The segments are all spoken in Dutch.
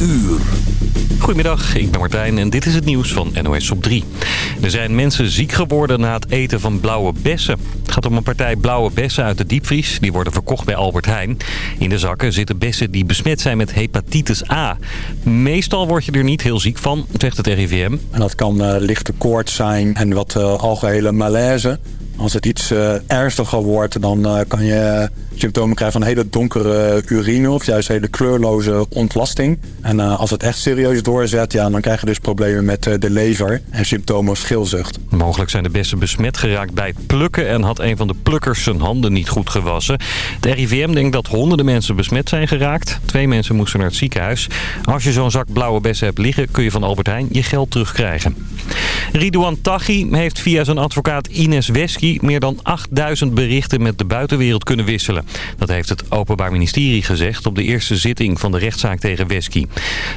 uur. Goedemiddag, ik ben Martijn en dit is het nieuws van NOS op 3. Er zijn mensen ziek geworden na het eten van blauwe bessen. Het gaat om een partij blauwe bessen uit de diepvries. Die worden verkocht bij Albert Heijn. In de zakken zitten bessen die besmet zijn met hepatitis A. Meestal word je er niet heel ziek van, zegt het RIVM. En dat kan uh, lichte koorts zijn en wat uh, algehele malaise. Als het iets uh, ernstiger wordt, dan uh, kan je symptomen krijgen van hele donkere urine of juist hele kleurloze ontlasting. En als het echt serieus doorzet, ja, dan krijg je dus problemen met de lever en symptomen als schilzucht. Mogelijk zijn de bessen besmet geraakt bij plukken en had een van de plukkers zijn handen niet goed gewassen. Het RIVM denkt dat honderden mensen besmet zijn geraakt. Twee mensen moesten naar het ziekenhuis. Als je zo'n zak blauwe bessen hebt liggen, kun je van Albert Heijn je geld terugkrijgen. Ridouan Taghi heeft via zijn advocaat Ines Wesky meer dan 8000 berichten met de buitenwereld kunnen wisselen. Dat heeft het Openbaar Ministerie gezegd op de eerste zitting van de rechtszaak tegen Wesky.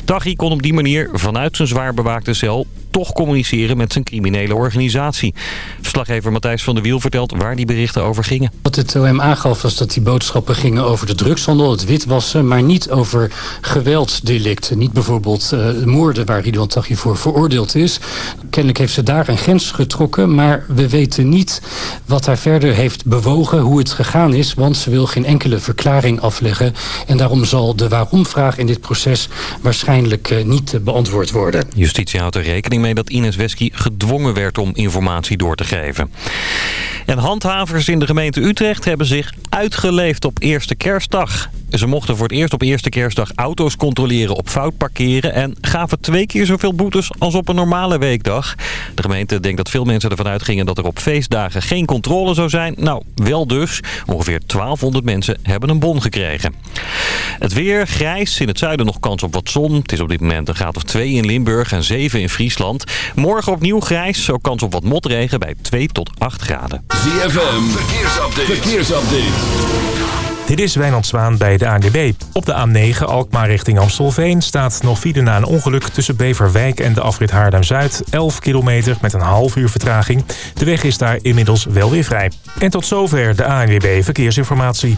Taghi kon op die manier vanuit zijn zwaar bewaakte cel toch communiceren met zijn criminele organisatie. Verslaggever Matthijs van der Wiel vertelt waar die berichten over gingen. Wat het OM aangaf was dat die boodschappen gingen over de drugshandel, het witwassen, maar niet over geweldsdelicten. Niet bijvoorbeeld uh, moorden waar Ridwan Taghi voor veroordeeld is. Kennelijk heeft ze daar een grens getrokken, maar we weten niet wat haar verder heeft bewogen, hoe het gegaan is, want ze wil geen enkele verklaring afleggen. En daarom zal de waarom-vraag in dit proces waarschijnlijk uh, niet beantwoord worden. Justitie houdt er rekening mee dat Ines Wesky gedwongen werd om informatie door te geven. En handhavers in de gemeente Utrecht hebben zich uitgeleefd op eerste kerstdag. Ze mochten voor het eerst op eerste kerstdag auto's controleren op fout parkeren... en gaven twee keer zoveel boetes als op een normale weekdag. De gemeente denkt dat veel mensen ervan uitgingen dat er op feestdagen geen controle zou zijn. Nou, wel dus. Ongeveer 1200 mensen hebben een bon gekregen. Het weer grijs. In het zuiden nog kans op wat zon. Het is op dit moment een graad of 2 in Limburg en 7 in Friesland. Morgen opnieuw grijs. Ook kans op wat motregen bij 2 tot 8 graden. ZFM, verkeersupdate. verkeersupdate. Dit is Wijnand Zwaan bij de ANWB. Op de A9 Alkmaar richting Amstelveen staat nog file na een ongeluk tussen Beverwijk en de afrit Haarlem-Zuid. 11 kilometer met een half uur vertraging. De weg is daar inmiddels wel weer vrij. En tot zover de ANWB Verkeersinformatie.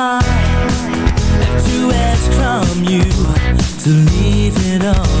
Am to ask from you to leave it all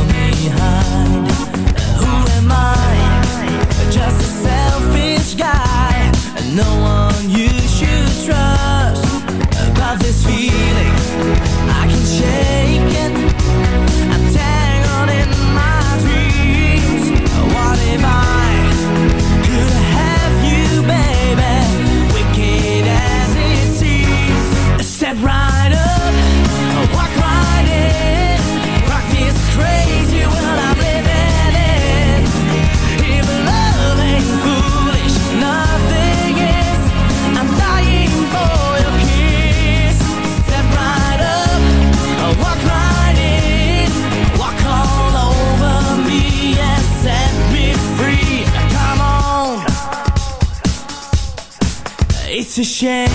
change.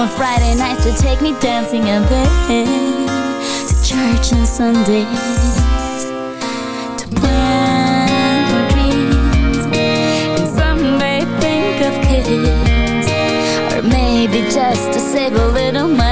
on Friday nights to take me dancing and then to church on Sundays. Or maybe just to save a little money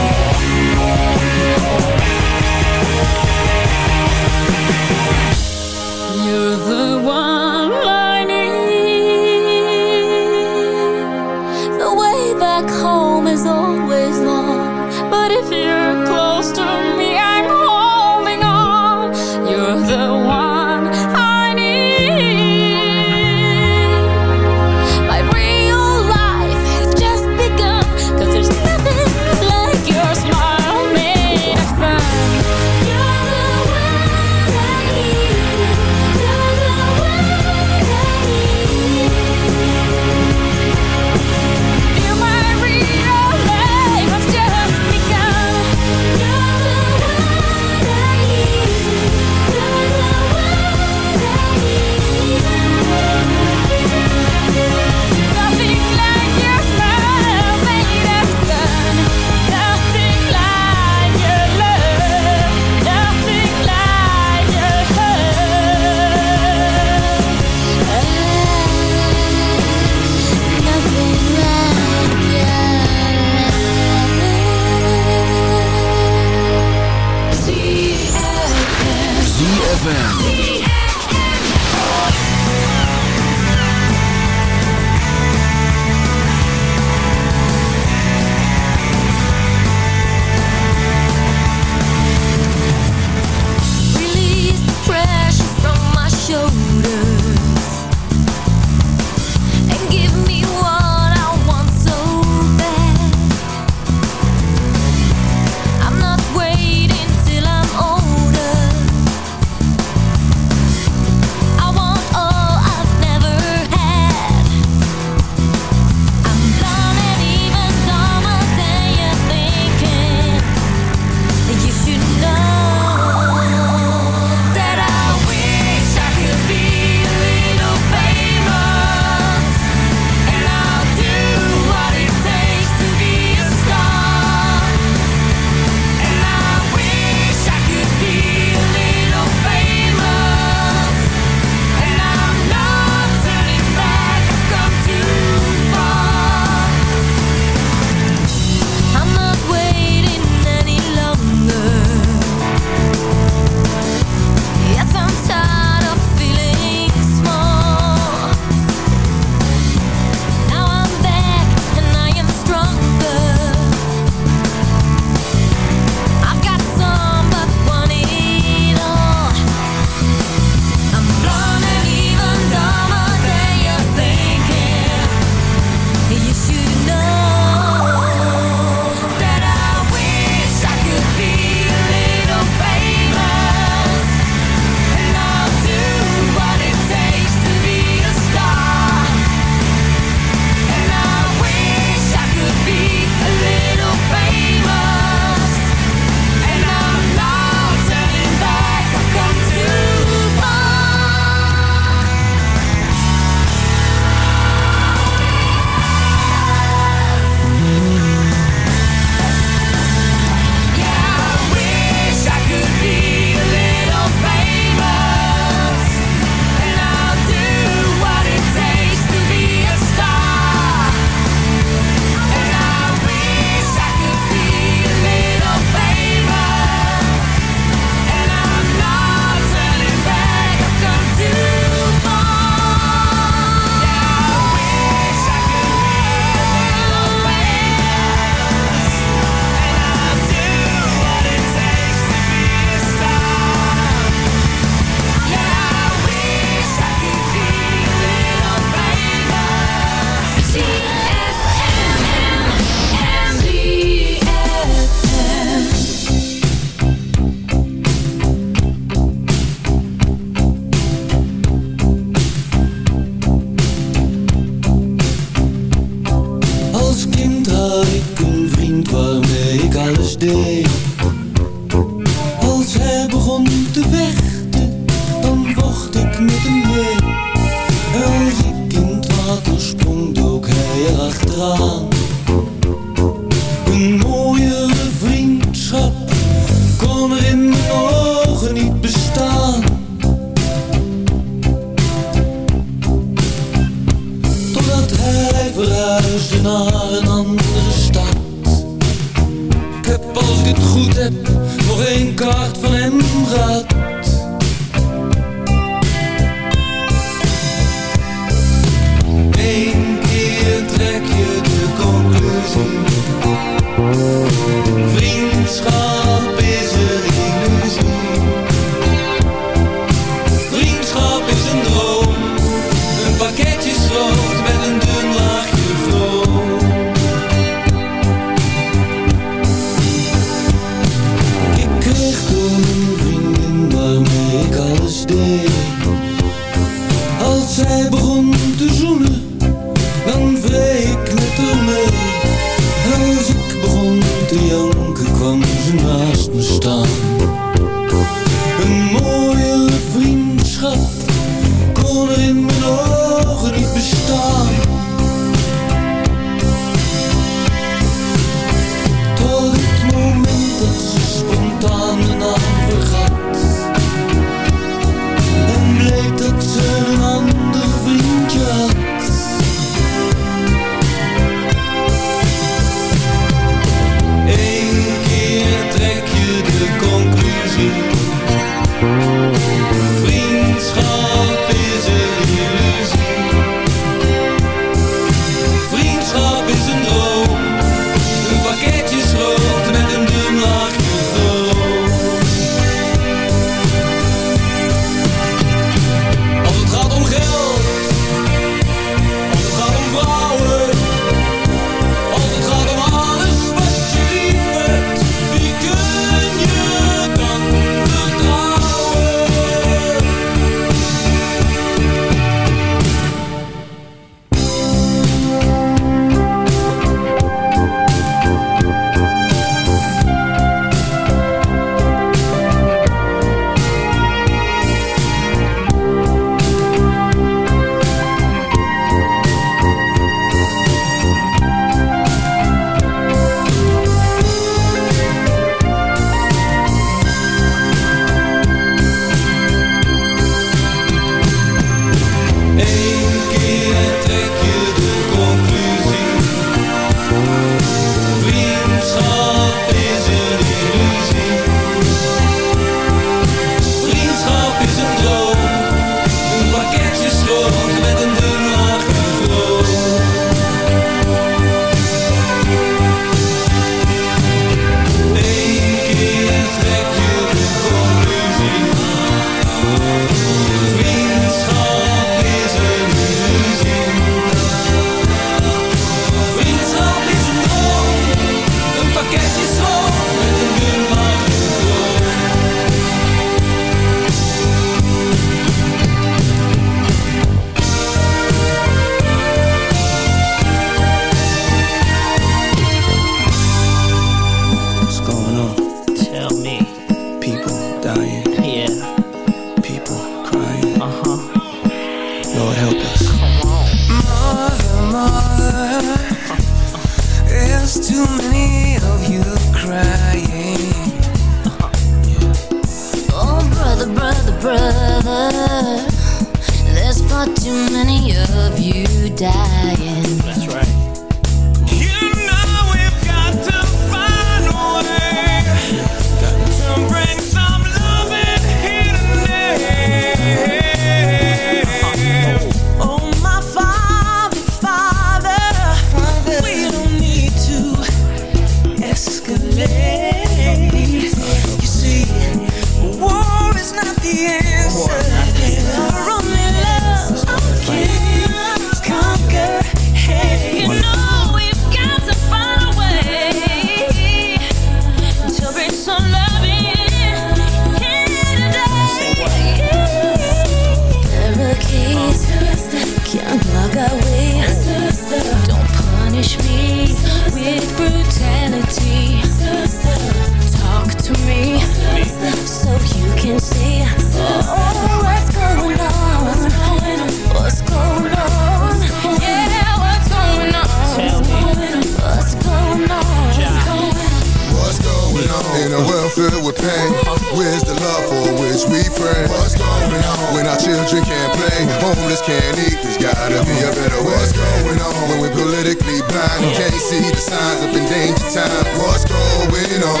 a world filled with pain. Where's the love for which we pray? What's going on when our children can't play? Homeless can't eat. There's gotta be a better way. What's going on when we're politically blind? and Can't see the signs of endangered time. What's going on?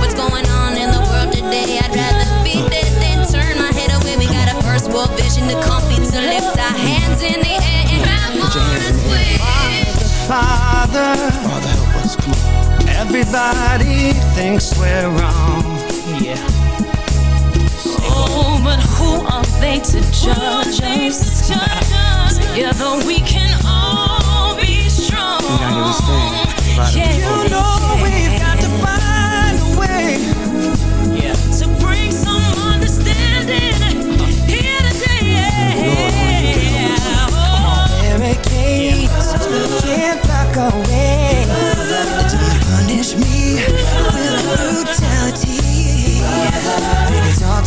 What's going on in the world today? I'd rather be dead than turn my head away. We got a first world vision to comfy to lift our hands in the air Father, Father help us, come on. Everybody thinks we're wrong. Yeah. Oh, but who are they to judge us? Together we can all be strong. We gotta get. Yeah,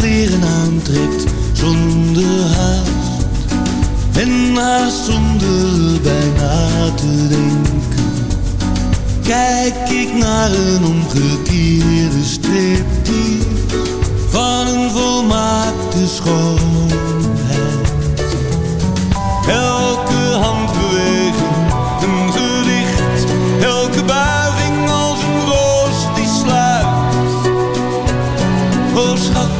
kleren aantrekt zonder haast. En haast zonder bijna te denken. Kijk ik naar een omgekeerde strip van een volmaakte schoonheid. Elke handbeweging een gelicht, elke buiging als een roos die sluit. O schat,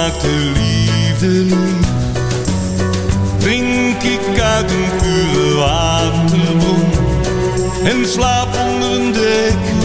maakt de liefde lief. Drink ik uit een pure waterbron en slaap onder een deken.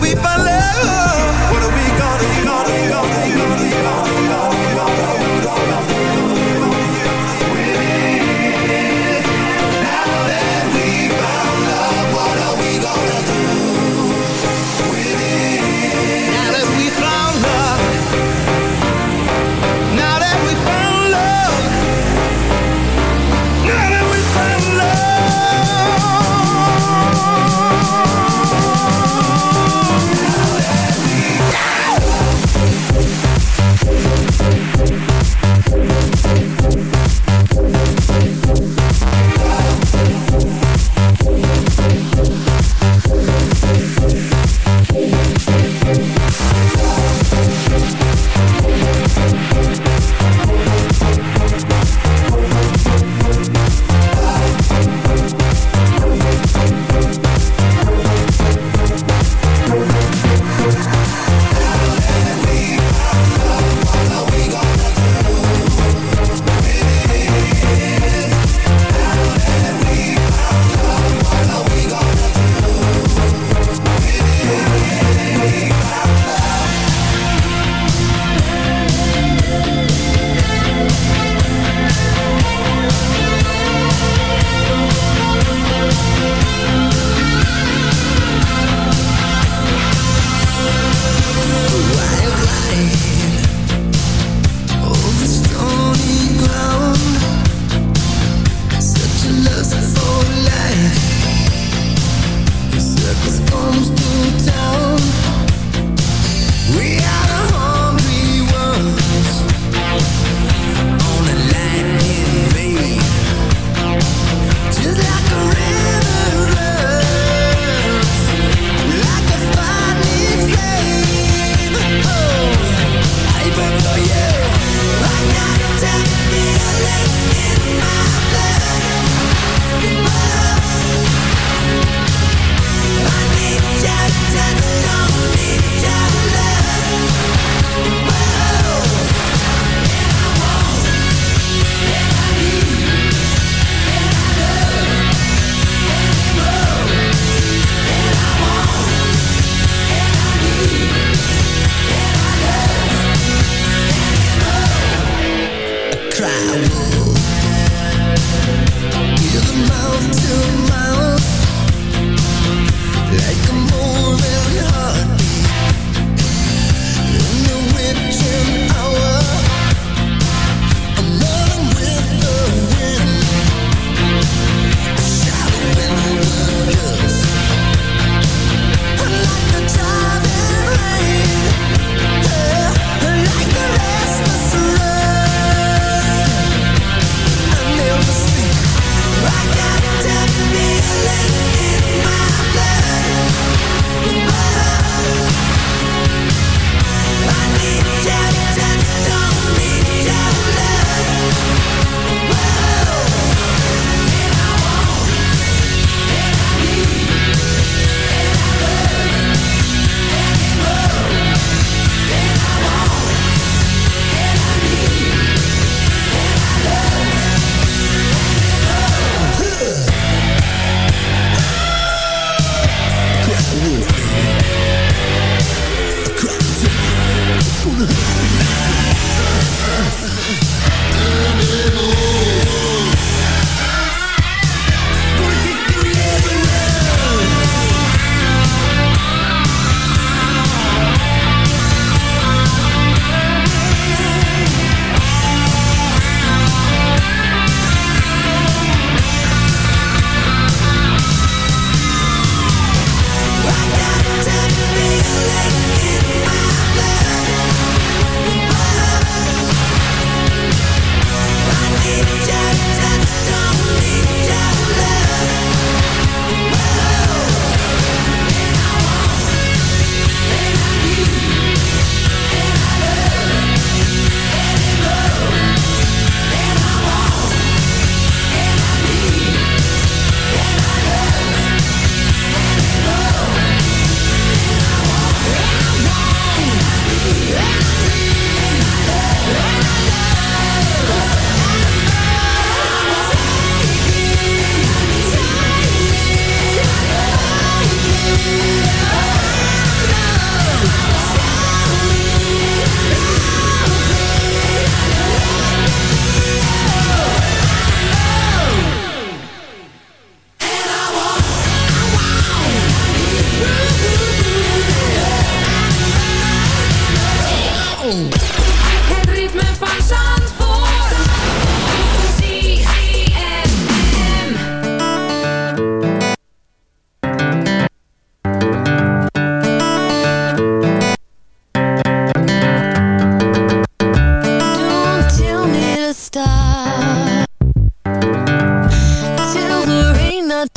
We found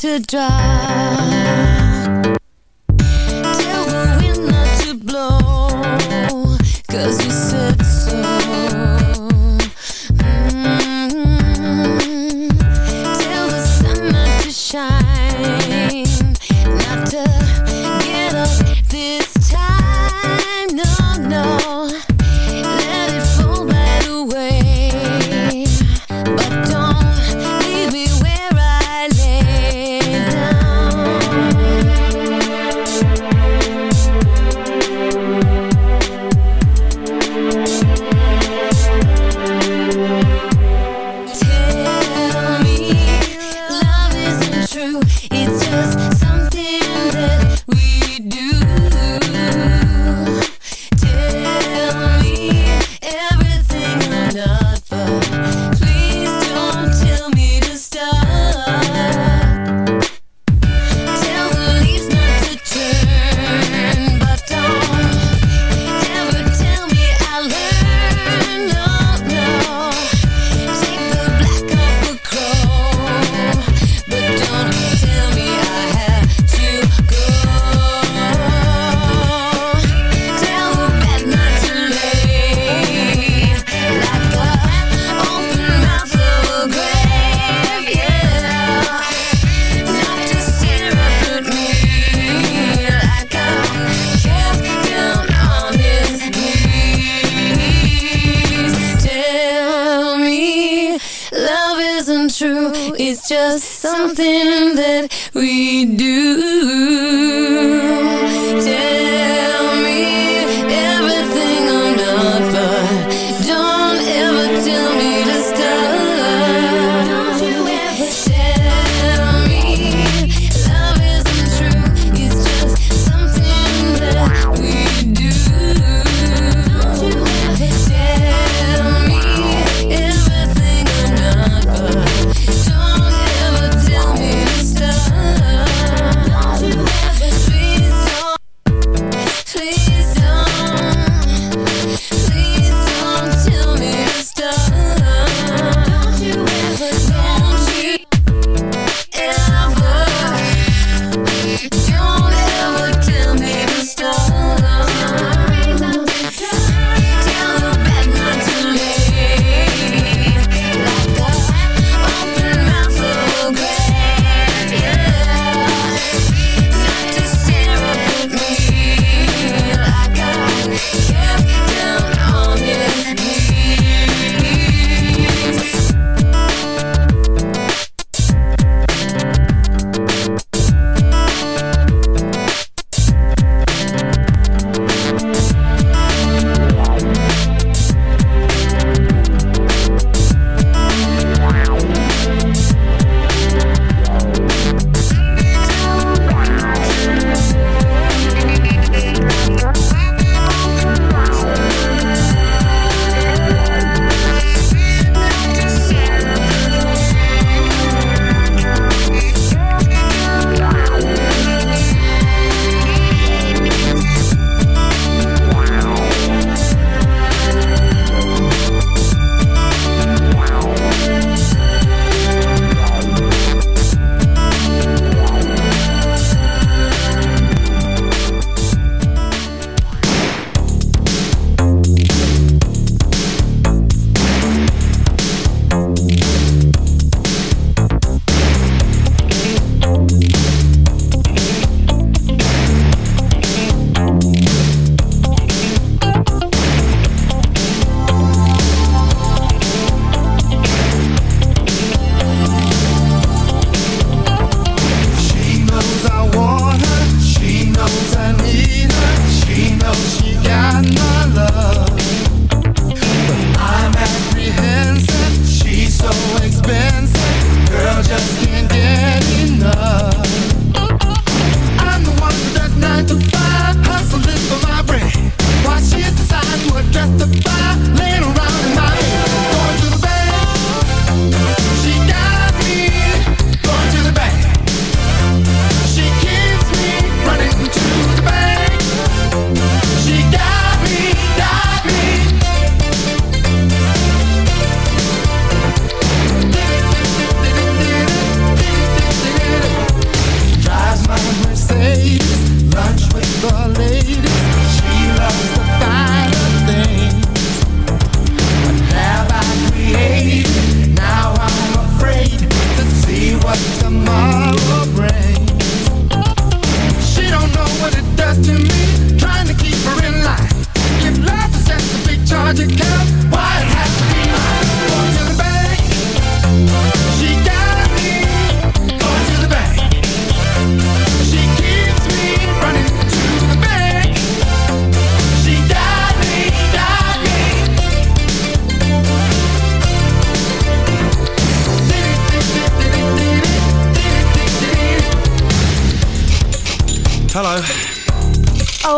to drive.